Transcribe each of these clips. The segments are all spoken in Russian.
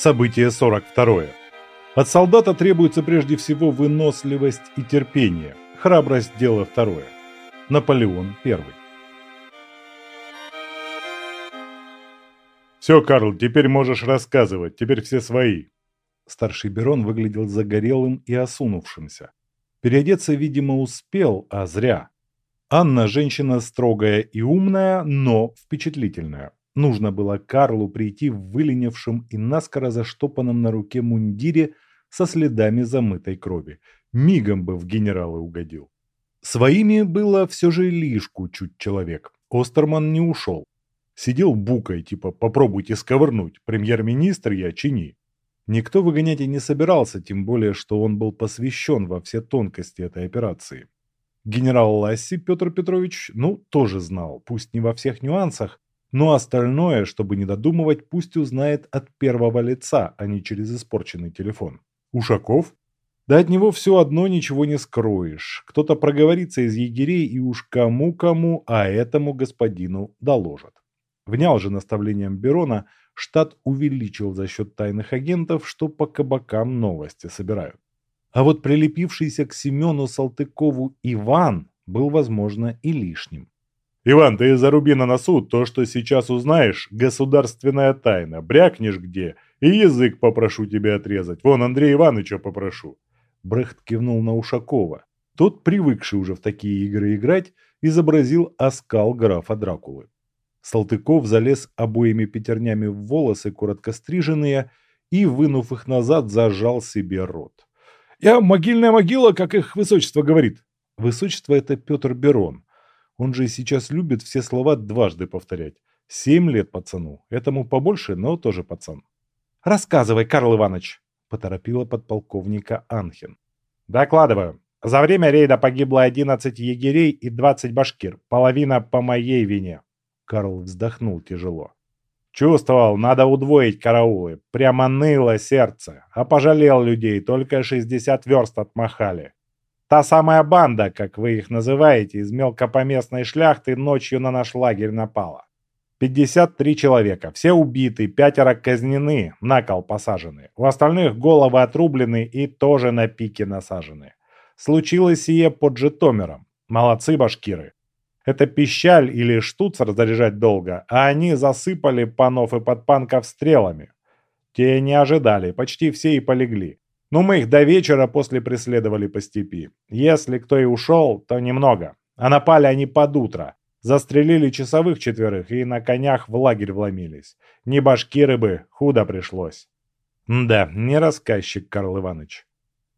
Событие 42. От солдата требуется прежде всего выносливость и терпение. Храбрость – дело второе. Наполеон I. «Все, Карл, теперь можешь рассказывать, теперь все свои». Старший Берон выглядел загорелым и осунувшимся. Переодеться, видимо, успел, а зря. Анна – женщина строгая и умная, но впечатлительная. Нужно было Карлу прийти в выленившем и наскоро заштопанном на руке мундире со следами замытой крови. Мигом бы в генералы угодил. Своими было все же лишку чуть человек. Остерман не ушел. Сидел букой, типа «попробуйте сковырнуть, премьер-министр я чини». Никто выгонять и не собирался, тем более, что он был посвящен во все тонкости этой операции. Генерал Ласси Петр Петрович, ну, тоже знал, пусть не во всех нюансах, но остальное, чтобы не додумывать, пусть узнает от первого лица, а не через испорченный телефон. Ушаков? Да от него все одно ничего не скроешь. Кто-то проговорится из егерей и уж кому-кому, а этому господину доложат. Внял же наставлением Берона, штат увеличил за счет тайных агентов, что по кабакам новости собирают. А вот прилепившийся к Семену Салтыкову Иван был, возможно, и лишним. «Иван, ты заруби на носу то, что сейчас узнаешь, государственная тайна. Брякнешь где, и язык попрошу тебе отрезать. Вон, Андрея Ивановича попрошу». Брехт кивнул на Ушакова. Тот, привыкший уже в такие игры играть, изобразил оскал графа Дракулы. Салтыков залез обоими пятернями в волосы, коротко стриженные, и, вынув их назад, зажал себе рот. Я могильная могила, как их высочество говорит. Высочество – это Петр Берон. Он же сейчас любит все слова дважды повторять. Семь лет пацану. Этому побольше, но тоже пацан. Рассказывай, Карл Иванович, поторопила подполковника Анхин. Докладываю. За время рейда погибло 11 егерей и 20 башкир. Половина по моей вине. Карл вздохнул тяжело. Чувствовал, надо удвоить караулы. Прямо ныло сердце. А пожалел людей, только 60 верст отмахали. Та самая банда, как вы их называете, из мелкопоместной шляхты ночью на наш лагерь напала. 53 человека, все убиты, пятеро казнены, на кол посажены. У остальных головы отрублены и тоже на пике насажены. Случилось сие под Житомиром. Молодцы башкиры. Это пищаль или штуцер заряжать долго, а они засыпали панов и подпанков стрелами. Те не ожидали, почти все и полегли. Но мы их до вечера после преследовали по степи. Если кто и ушел, то немного. А напали они под утро. Застрелили часовых четверых и на конях в лагерь вломились. Не башкиры бы, худо пришлось. Да, не рассказчик, Карл Иванович.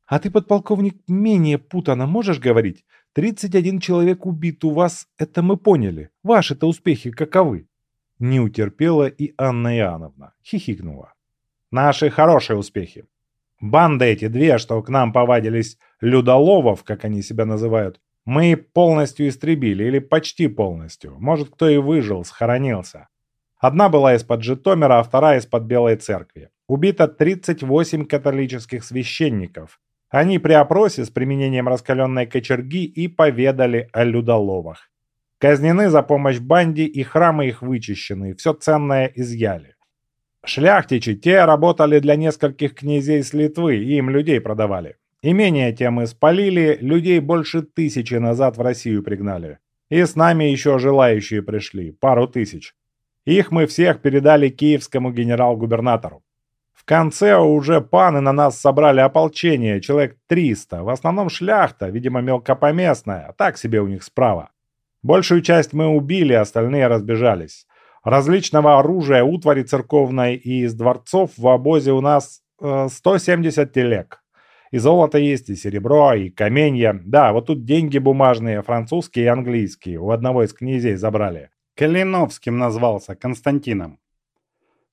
А ты, подполковник, менее путано можешь говорить? 31 человек убит у вас, это мы поняли. Ваши-то успехи каковы?» Не утерпела и Анна Иоанновна. Хихикнула. «Наши хорошие успехи. Банды эти две, что к нам повадились людоловов, как они себя называют, мы полностью истребили, или почти полностью. Может, кто и выжил, схоронился. Одна была из-под Житомира, а вторая из-под Белой Церкви. Убито 38 католических священников, они при опросе с применением раскаленной кочерги и поведали о людоловах. Казнены за помощь банде и храмы их вычищены, все ценное изъяли. Шляхтичи те работали для нескольких князей с Литвы, и им людей продавали. Имение те мы спалили, людей больше тысячи назад в Россию пригнали. И с нами еще желающие пришли, пару тысяч. Их мы всех передали киевскому генерал-губернатору. В конце уже паны на нас собрали ополчение, человек 300, в основном шляхта, видимо мелкопоместная, так себе у них справа. Большую часть мы убили, остальные разбежались. Различного оружия, утвари церковной и из дворцов в обозе у нас э, 170 телег. И золото есть, и серебро, и каменья. Да, вот тут деньги бумажные, французские и английские, у одного из князей забрали. Калиновским назвался, Константином.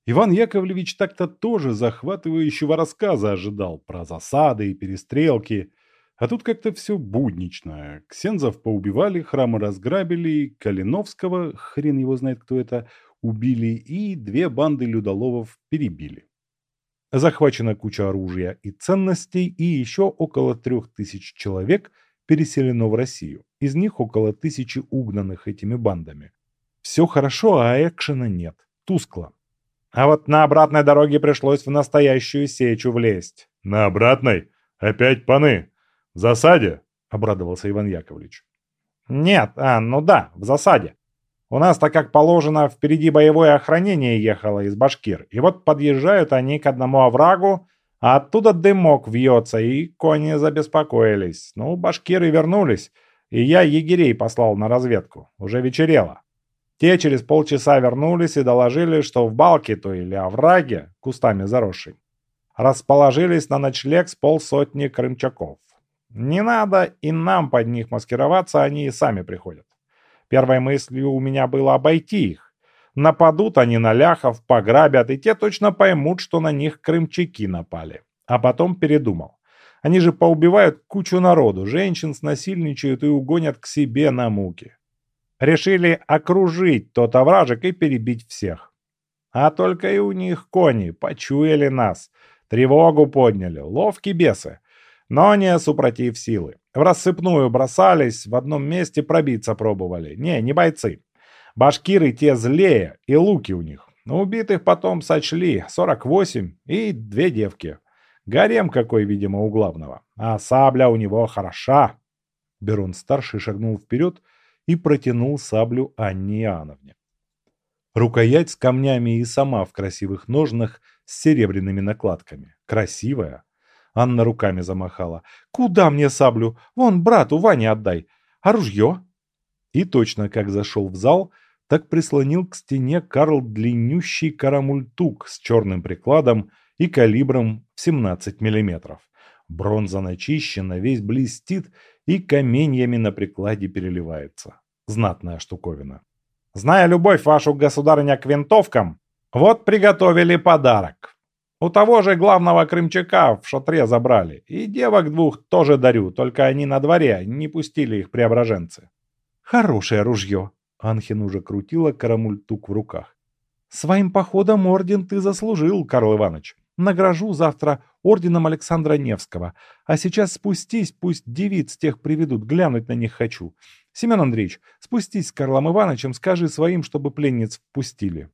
Иван Яковлевич так-то тоже захватывающего рассказа ожидал про засады и перестрелки, а тут как-то все буднично. Ксензов поубивали, храмы разграбили, Калиновского, хрен его знает кто это, убили и две банды людоловов перебили. Захвачена куча оружия и ценностей, и еще около трех тысяч человек переселено в Россию. Из них около тысячи угнанных этими бандами. Все хорошо, а экшена нет. Тускло. А вот на обратной дороге пришлось в настоящую сечу влезть. На обратной? Опять паны? Засаде? Обрадовался Иван Яковлевич. Нет, а, ну да, в засаде. У нас-то, как положено, впереди боевое охранение ехало из башкир. И вот подъезжают они к одному оврагу, а оттуда дымок вьется, и кони забеспокоились. Ну, башкиры вернулись, и я егерей послал на разведку. Уже вечерело. Те через полчаса вернулись и доложили, что в балке то или овраге, кустами заросшей, расположились на ночлег с полсотни крымчаков. Не надо и нам под них маскироваться, они и сами приходят. Первой мыслью у меня было обойти их. Нападут они на ляхов, пограбят, и те точно поймут, что на них крымчаки напали. А потом передумал. Они же поубивают кучу народу, женщин снасильничают и угонят к себе на муки. Решили окружить тот овражек и перебить всех. А только и у них кони почуяли нас, тревогу подняли, ловки бесы. Но не супротив силы. В рассыпную бросались, в одном месте пробиться пробовали. Не, не бойцы. Башкиры те злее, и луки у них. Убитых потом сочли 48 и две девки. Гарем какой, видимо, у главного. А сабля у него хороша. Берун-старший шагнул вперед и протянул саблю Анне Иоанновне. Рукоять с камнями и сама в красивых ножнах с серебряными накладками. Красивая. Анна руками замахала. «Куда мне саблю? Вон, брату Ване отдай. А ружье?» И точно как зашел в зал, так прислонил к стене Карл длиннющий карамультук с черным прикладом и калибром в 17 миллиметров. Бронза начищена, весь блестит и каменьями на прикладе переливается. Знатная штуковина. Зная любовь вашу, государыня, к винтовкам, вот приготовили подарок. У того же главного крымчака в шатре забрали. И девок двух тоже дарю, только они на дворе, не пустили их преображенцы. Хорошее ружье. Анхин уже крутила карамультук в руках. Своим походом орден ты заслужил, Карл Иванович. Награжу завтра орденом Александра Невского. А сейчас спустись, пусть девиц тех приведут, глянуть на них хочу. Семен Андреевич, спустись с Карлом Ивановичем, скажи своим, чтобы пленниц впустили.